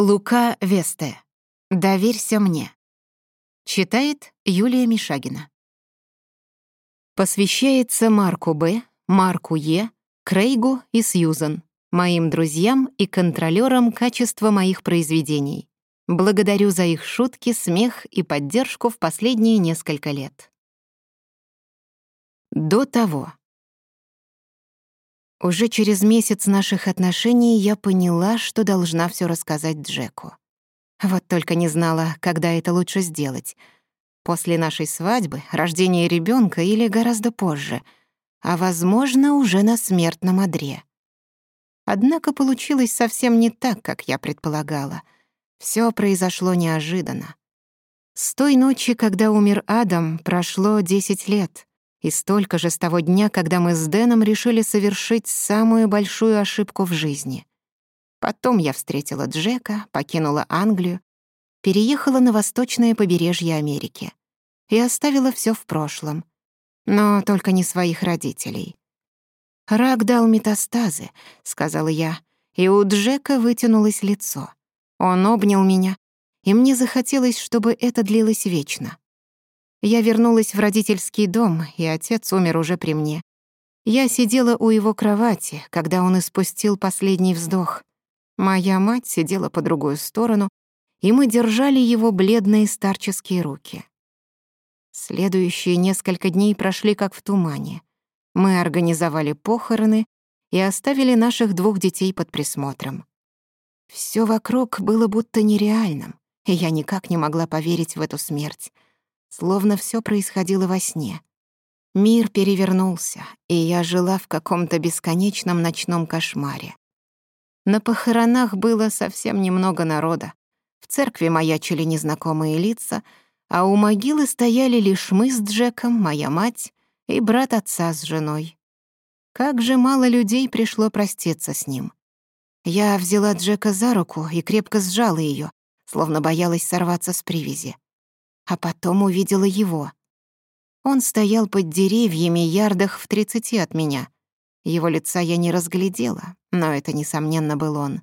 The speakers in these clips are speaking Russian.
Лука Весте. «Доверься мне». Читает Юлия Мишагина. Посвящается Марку Б., Марку Е., Крейгу и Сьюзан, моим друзьям и контролёрам качества моих произведений. Благодарю за их шутки, смех и поддержку в последние несколько лет. До того. Уже через месяц наших отношений я поняла, что должна всё рассказать Джеку. Вот только не знала, когда это лучше сделать. После нашей свадьбы, рождения ребёнка или гораздо позже, а, возможно, уже на смертном одре. Однако получилось совсем не так, как я предполагала. Всё произошло неожиданно. С той ночи, когда умер Адам, прошло 10 лет. и столько же с того дня, когда мы с Дэном решили совершить самую большую ошибку в жизни. Потом я встретила Джека, покинула Англию, переехала на восточное побережье Америки и оставила все в прошлом. Но только не своих родителей. «Рак дал метастазы», — сказала я, и у Джека вытянулось лицо. Он обнял меня, и мне захотелось, чтобы это длилось вечно. Я вернулась в родительский дом, и отец умер уже при мне. Я сидела у его кровати, когда он испустил последний вздох. Моя мать сидела по другую сторону, и мы держали его бледные старческие руки. Следующие несколько дней прошли как в тумане. Мы организовали похороны и оставили наших двух детей под присмотром. Всё вокруг было будто нереальным, и я никак не могла поверить в эту смерть словно всё происходило во сне. Мир перевернулся, и я жила в каком-то бесконечном ночном кошмаре. На похоронах было совсем немного народа. В церкви маячили незнакомые лица, а у могилы стояли лишь мы с Джеком, моя мать и брат отца с женой. Как же мало людей пришло проститься с ним. Я взяла Джека за руку и крепко сжала её, словно боялась сорваться с привязи а потом увидела его. Он стоял под деревьями ярдах в тридцати от меня. Его лица я не разглядела, но это, несомненно, был он.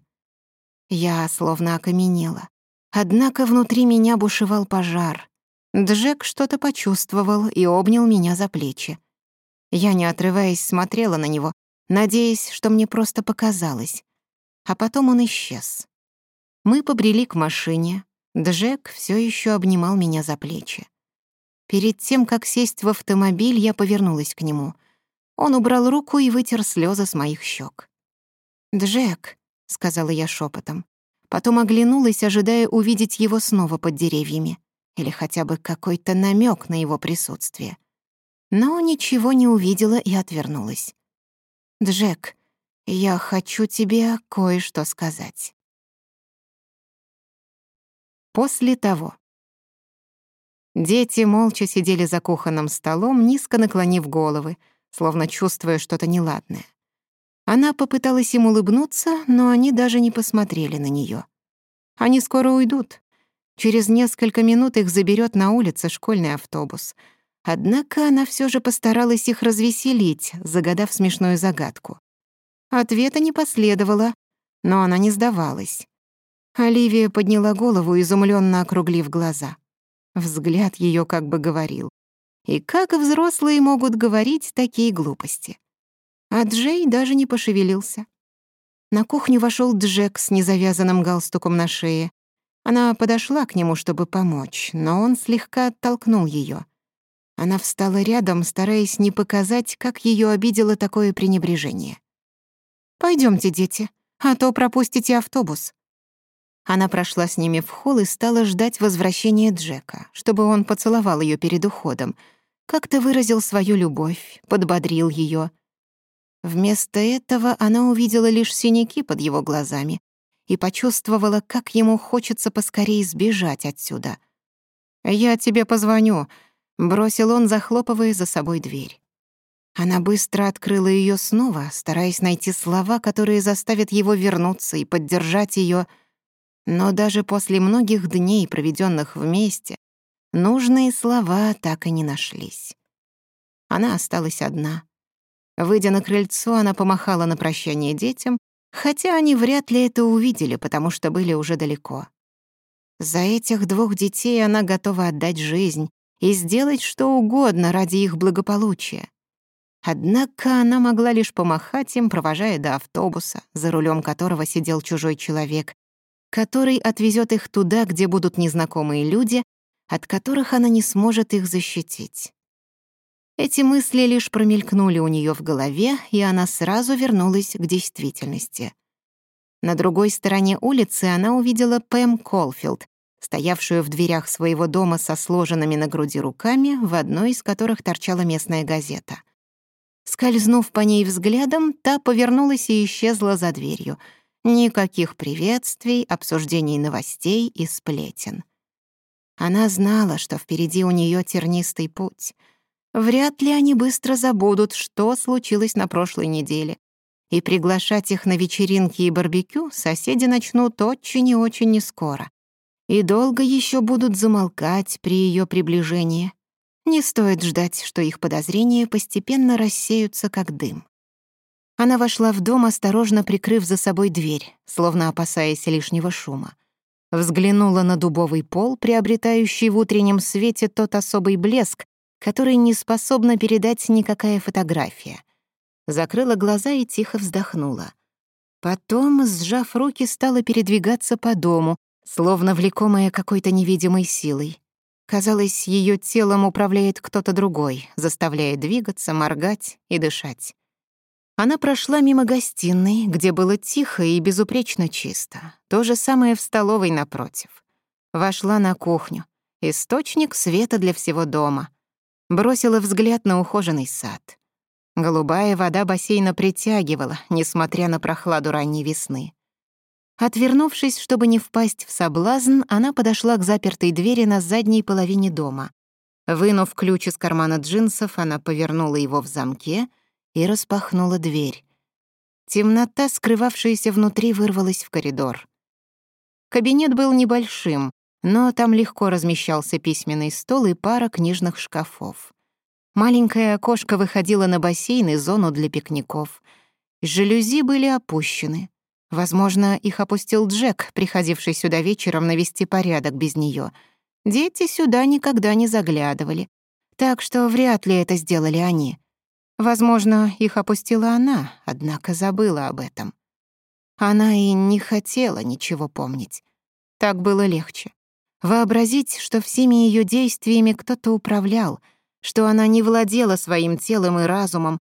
Я словно окаменела. Однако внутри меня бушевал пожар. Джек что-то почувствовал и обнял меня за плечи. Я, не отрываясь, смотрела на него, надеясь, что мне просто показалось. А потом он исчез. Мы побрели к машине, Джек все еще обнимал меня за плечи. Перед тем, как сесть в автомобиль, я повернулась к нему. Он убрал руку и вытер слезы с моих щек. «Джек», — сказала я шепотом. Потом оглянулась, ожидая увидеть его снова под деревьями. Или хотя бы какой-то намек на его присутствие. Но ничего не увидела и отвернулась. «Джек, я хочу тебе кое-что сказать». После того. Дети молча сидели за кухонным столом, низко наклонив головы, словно чувствуя что-то неладное. Она попыталась им улыбнуться, но они даже не посмотрели на нее. Они скоро уйдут. Через несколько минут их заберет на улице школьный автобус. Однако она все же постаралась их развеселить, загадав смешную загадку. Ответа не последовало, но она не сдавалась. Оливия подняла голову, изумлённо округлив глаза. Взгляд её как бы говорил. И как взрослые могут говорить такие глупости? А Джей даже не пошевелился. На кухню вошёл Джек с незавязанным галстуком на шее. Она подошла к нему, чтобы помочь, но он слегка оттолкнул её. Она встала рядом, стараясь не показать, как её обидело такое пренебрежение. «Пойдёмте, дети, а то пропустите автобус», она прошла с ними в холл и стала ждать возвращения Джека, чтобы он поцеловал её перед уходом, как-то выразил свою любовь, подбодрил её. Вместо этого она увидела лишь синяки под его глазами и почувствовала, как ему хочется поскорее сбежать отсюда. «Я тебе позвоню», — бросил он, захлопывая за собой дверь. Она быстро открыла её снова, стараясь найти слова, которые заставят его вернуться и поддержать её, — Но даже после многих дней, проведенных вместе, нужные слова так и не нашлись. Она осталась одна. Выйдя на крыльцо, она помахала на прощание детям Хотя они вряд ли это увидели, потому что были уже далеко. За этих двух детей она готова отдать жизнь и сделать что угодно ради их благополучия. Однако она могла лишь помахать им, провожая до автобуса, за рулем который отвезет их туда, где будут незнакомые люди, от которых она не сможет их защитить. Эти мысли лишь промелькнули у нее в голове, и она сразу вернулась к действительности. На другой стороне улицы она увидела Пэм Колфилд, стоявшую в дверях своего дома со сложенными на груди руками, в одной из которых торчала местная газета. Скользнув по ней взглядом, та повернулась и исчезла за дверью — Никаких приветствий, обсуждений новостей и сплетен. Она знала, что впереди у нее тернистый путь. Вряд ли они быстро забудут, что случилось на прошлой неделе. И приглашать их на вечеринки и барбекю соседи начнут очень и очень нескоро. И долго еще будут замолкать при ее приближении. Не стоит ждать, что их подозрения постепенно рассеются как дым. Она вошла в дом, осторожно прикрыв за собой дверь, словно опасаясь лишнего шума. Взглянула на дубовый пол, приобретающий в утреннем свете тот особый блеск, который не способна передать никакая фотография. Закрыла глаза и тихо вздохнула. Потом, сжав руки, стала передвигаться по дому, словно влекомая какой-то невидимой силой. Казалось, ее телом управляет кто-то другой, заставляя двигаться, моргать и дышать. Она прошла мимо гостиной, где было тихо и безупречно чисто, то же самое в столовой напротив. Вошла на кухню, источник света для всего дома. Бросила взгляд на ухоженный сад. Голубая вода бассейна притягивала, несмотря на прохладу ранней весны. Отвернувшись, чтобы не впасть в соблазн, она подошла к запертой двери на задней половине дома. Вынув ключ из кармана джинсов, она повернула его в замке — и распахнула дверь. Темнота, скрывавшаяся внутри, вырвалась в коридор. Кабинет был небольшим, но там легко размещался письменный стол и пара книжных шкафов. Маленькое окошко выходило на бассейн и зону для пикников. Жалюзи были опущены. Возможно, их опустил Джек, приходивший сюда вечером навести порядок без неё. Дети сюда никогда не заглядывали, так что вряд ли это сделали они. Возможно, их опустила она, однако забыла об этом. Она и не хотела ничего помнить. Так было легче. Вообразить, что всеми ее действиями кто-то управлял, что она не владела своим телом и разумом,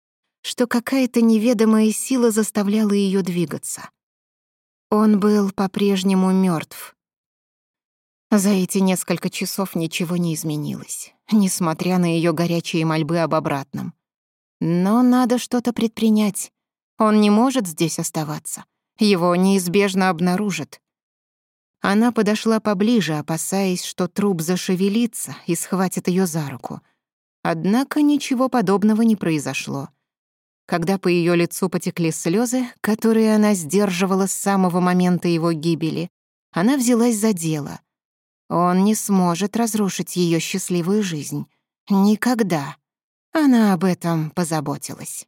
что какая-то неведомая сила заставляла ее двигаться. Он был по-прежнему мертв. За эти несколько часов ничего не изменилось, несмотря на ее горячие мольбы об обратном. Но надо что-то предпринять. Он не может здесь оставаться. Его неизбежно обнаружат. Она подошла поближе, опасаясь, что труп зашевелится и схватит ее за руку. Однако ничего подобного не произошло. Когда по ее лицу потекли слезы, которые она сдерживала с самого момента его гибели, она взялась за дело. Он не сможет разрушить ее счастливую жизнь. Никогда. Она об этом позаботилась.